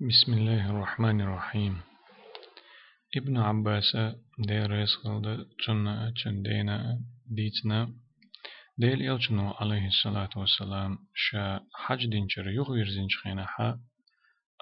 بسم الله الرحمن الرحيم. ابن عباس دير يسخل تشنا تشندينا ديتنا. ديل يلچنو عليه الصلاة والسلام شا حج دينچر يغير زينچ خينا حا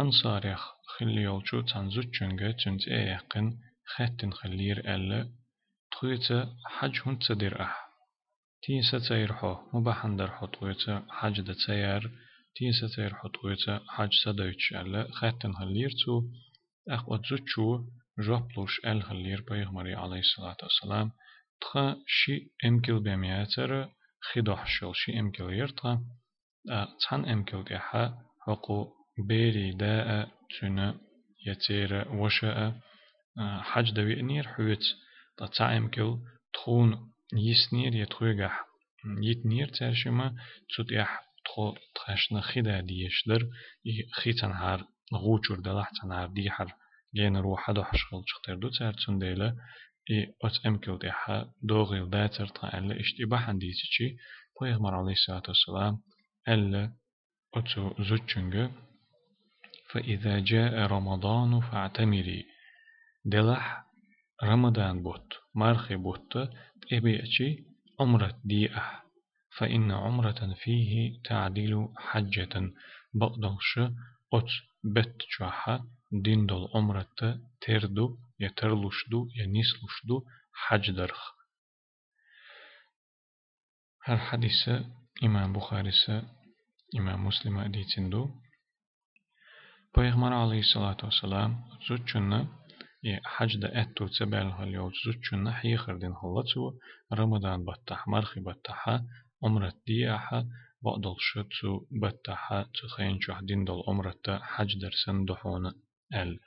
أنصاريخ خلي يلچو تنزوت چنگا تنت ايقن خاتن خلير ألا تخيتا حج هنت تدير أح. تيسا تيرحو مباحن حو تخيتا حج دا تيار تيسا تير حطويتا حاج سدويتش ألا خاتن هلير تو أخ أتزوتشو جوبلوش أل هلير بيغمري عليه الصلاة والسلام تخا شي أمكل بمياتر خدوح شل شي أمكل يرتخا تحن أمكل إحا حقو بيري داء تنا يتير وشاء حج دوي نير حوت تتا أمكل تخون يسنير يتخويقح يتنير ترشما تسوت تخو تخشنا خدا ديشلر خيتن هار غوچور دلحتن هار ديحر جين روح دو حشغل شختر دو تسرتون ديلا اي ات امكل ديحا دوغيل داتر تا الا اشتباحن ديتشي بيغمر عليه الصلاة والسلام الا اتو زوتشنگ فإذا جاء رمضان فاعتمري دلح رمضان بوت مرخي بوت ابيعشي عمرة دي أح فإن عمرة فيه تعديل حجة. بقدوش أت بت جوحة دين دول عمرة تردو يترلوشدو ينسلوشدو حج درخ هر حديث إمام بخاري إمام مسلم أديتندو. پیغمبر عليه الصلاة والسلام زوجنا حج دا اتو تبال هل يوج زوجنا حيخر دين هلتو رمضان بطح مرخي بطحا عمرة دي أحا بقدل شتو بتحا تخين شو حدين دل عمرة حج درسن دحون ال.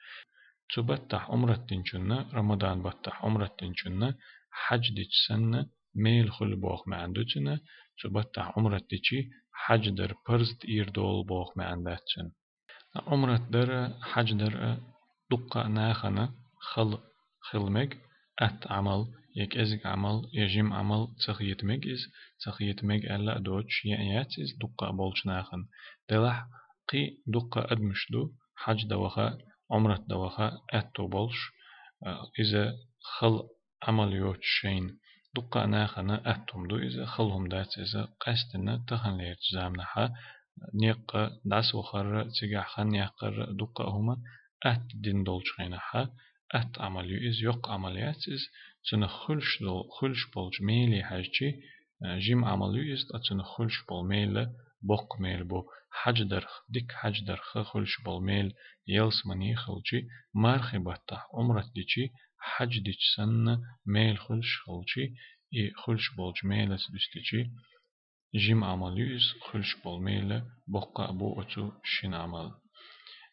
تو بتح عمرة تنشنا رمضان بتح عمرة تنشنا حج ديش سنة ميل خل بوخ ما عندوتنا تو بتح عمرة ديشي حج در برزد إير دول بوخ ما عنداتشن عمرة در حج در دقة ناخنا خل خلمك أت عمل يك أزك عمل يجيم عمل تخيت مجز تخيت مج ألا دوتش يأياتيز دقة بولش ناخن دلح قي دقة أدمش دو حج دوخا عمرة دوخا أتو بولش إذا خل عمل يوتش شين دقة ناخنا أتم دو إذا خلهم دات إذا قستنا تخن ليت زامنها نيق داس وخر تجاه خن يقر دقة هما أت دين دولش خينها أت عمليو إز يق عمليات إز تنا خلش دول خلش بولج ميلي حاجي جيم عمليو إز تنا خلش بول ميل بوق ميل بو حج درخ ديك حج درخ خلش بول ميل يلس مني خلجي مارخي بطح عمرت ديشي حج ديش سن ميل خلش خلجي إي خلش بولج ميل سبستيشي جيم عمليو إز خلش بول ميل بوق أبو أتو شين عمل.